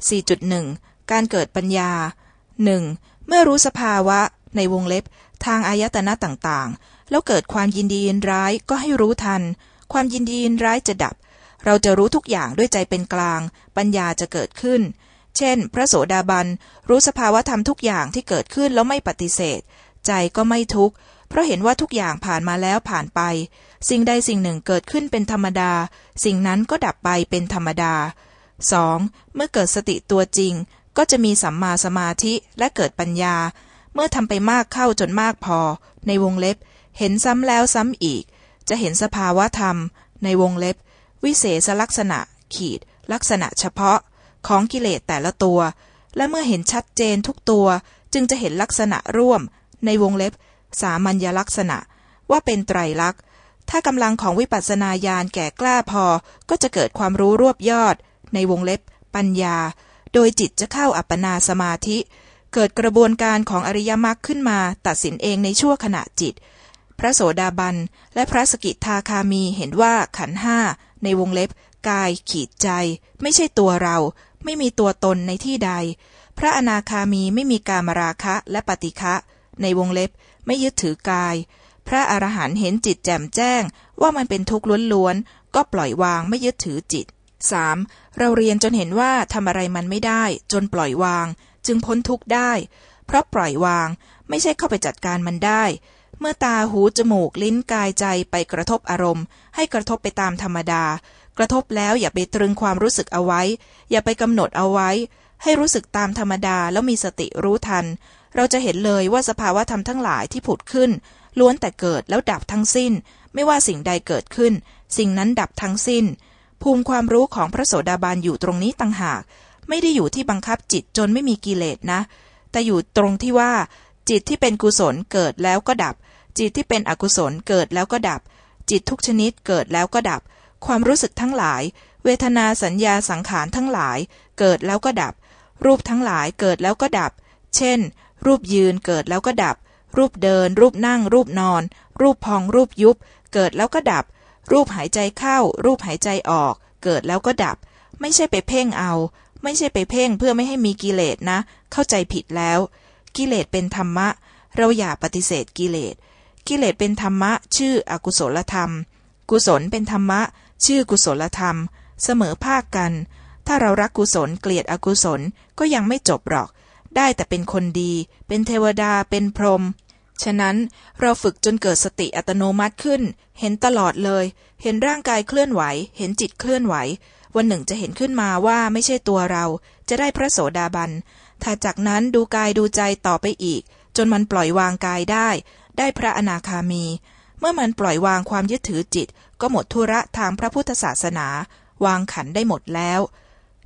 4.1 การเกิดปัญญา 1. เมื่อรู้สภาวะในวงเล็บ ทางอายตนะต่างๆ แล้วเกิดความยินดียินร้ายก็ให้รู้ทัน ความยินดียินร้ายจะดับ เราจะรู้ทุกอย่างด้วยใจเป็นกลาง ปัญญาจะเกิดขึ้น เช่น พระโสดาบัน รู้สภาวะธรรมทุกอย่างที่เกิดขึ้นแล้วไม่ปฏิเสธ ใจก็ไม่ทุกข์ เพราะเห็นว่าทุกอย่างผ่านมาแล้วผ่านไป สิ่งใดสิ่งหนึ่งเกิดขึ้นเป็นธรรมดา สิ่งนั้นก็ดับไปเป็นธรรมดา 2. เมื่อเกิดสติตัวจริง ก็จะมีสัมมาสมาธิและเกิดปัญญา เมื่อทำไปมากเข้าจนมากพอ ในวงเล็บ เห็นซ้ำแล้วซ้ำอีก จะเห็นสภาวะธรรม ในวงเล็บ วิเศษลักษณะ ขีด ลักษณะเฉพาะ ของกิเลสแต่ละตัว และเมื่อเห็นชัดเจนทุกตัว จึงจะเห็นลักษณะร่วม ในวงเล็บ สามัญลักษณะ ว่าเป็นไตรลักษณ์ถ้ากำลังของวิปัสสนาญาณแก่กล้าพอ ก็จะเกิดความรู้รวบยอด ในวงเล็บ ปัญญา โดยจิตจะเข้าอัปปนาสมาธิ เกิดกระบวนการของอริยมรรคขึ้นมาตัดสินเองในชั่วขณะจิต พระโสดาบัน และพระสกิทาคามีเห็นว่าขันห้าในวงเล็บ กายขีดใจ ไม่ใช่ตัวเรา ไม่มีตัวตนในที่ใด พระอนาคามีไม่มีการมราคะและปฏิฆะในวงเล็บ ไม่ยึดถือกาย พระอรหันต์เห็นจิตแจ่มแจ้งว่ามันเป็นทุกข์ล้วนๆก็ปล่อยวางไม่ยึดถือจิต 3. เราเรียนจนเห็นว่าทำอะไรมันไม่ได้ จนปล่อยวาง จึงพ้นทุกข์ได้ เพราะปล่อยวาง ไม่ใช่เข้าไปจัดการมันได้ เมื่อตาหูจมูกลิ้นกายใจไปกระทบอารมณ์ ให้กระทบไปตามธรรมดา กระทบแล้วอย่าไปตรึงความรู้สึกเอาไว้ อย่าไปกำหนดเอาไว้ ให้รู้สึกตามธรรมดาแล้วมีสติรู้ทัน เราจะเห็นเลยว่าสภาวะธรรมทั้งหลายที่ผุดขึ้น ล้วนแต่เกิดแล้วดับทั้งสิ้น ไม่ว่าสิ่งใดเกิดขึ้น สิ่งนั้นดับทั้งสิ้น ภูมิความรู้ของพระโสดาบันอยู่ตรงนี้ต่างหาก ไม่ได้อยู่ที่บังคับจิตจนไม่มีกิเลสนะ แต่อยู่ตรงที่ว่า จิตที่เป็นกุศลเกิดแล้วก็ดับ จิตที่เป็นอกุศลเกิดแล้วก็ดับ จิตทุกชนิดเกิดแล้วก็ดับ ความรู้สึกทั้งหลาย เวทนาสัญญาสังขารทั้งหลาย เกิดแล้วก็ดับ รูปทั้งหลายเกิดแล้วก็ดับ เช่น รูปยืนเกิดแล้วก็ดับ รูปเดิน รูปนั่ง รูปนอน รูปพองรูปยุบ เกิดแล้วก็ดับ รูปหายใจเข้า รูปหายใจออก เกิดแล้วก็ดับ ไม่ใช่ไปเพ่งเอา ไม่ใช่ไปเพ่งเพื่อไม่ให้มีกิเลสนะ เข้าใจผิดแล้ว กิเลสเป็นธรรมะ เราอย่าปฏิเสธกิเลส กิเลสเป็นธรรมะ ชื่ออกุศลธรรม กุศลเป็นธรรมะ ชื่อกุศลธรรม เสมอภาคกัน ถ้าเรารักกุศลเกลียดอกุศลก็ยังไม่จบหรอก ได้แต่เป็นคนดี เป็นเทวดาเป็นพรหม ฉะนั้นเราฝึกจนเกิดสติอัตโนมัติขึ้น เห็นตลอดเลย เห็นร่างกายเคลื่อนไหว เห็นจิตเคลื่อนไหว วันหนึ่งจะเห็นขึ้นมาว่าไม่ใช่ตัวเรา จะได้พระโสดาบันถ้าจากนั้นดูกายดูใจต่อไปอีก จนมันปล่อยวางกายได้ ได้พระอนาคามี เมื่อมันปล่อยวางความยึดถือจิต ก็หมดธุระทางพระพุทธศาสนา วางขันได้หมดแล้ว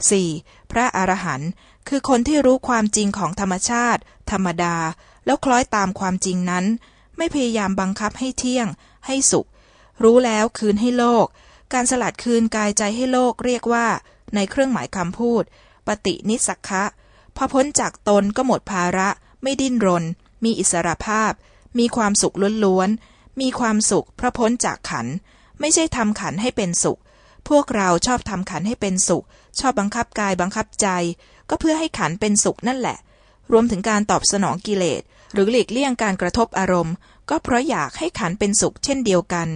4. พระอรหันต์คือคนที่รู้ความจริงของธรรมชาติ ธรรมดา แล้วคล้อยตามความจริงนั้น ไม่พยายามบังคับให้เที่ยง ให้สุข รู้แล้วคืนให้โลก การสลัดคืนกายใจให้โลกเรียกว่า ในเครื่องหมายคำพูด ปฏินิสักคะพอพ้นจากตนก็หมดภาระ ไม่ดิ้นรน มีอิสระภาพ มีความสุขล้วนๆ มีความสุขเพราะพ้นจากขัน ไม่ใช่ทำขันให้เป็นสุข พวกเราชอบทำขันให้เป็นสุข ชอบบังคับกายบังคับใจ ก็เพื่อให้ขันเป็นสุขนั่นแหละ รวมถึงการตอบสนองกิเลส หรือหลีกเลี่ยงการกระทบอารมณ์ ก็เพราะอยากให้ขันเป็นสุขเช่นเดียวกัน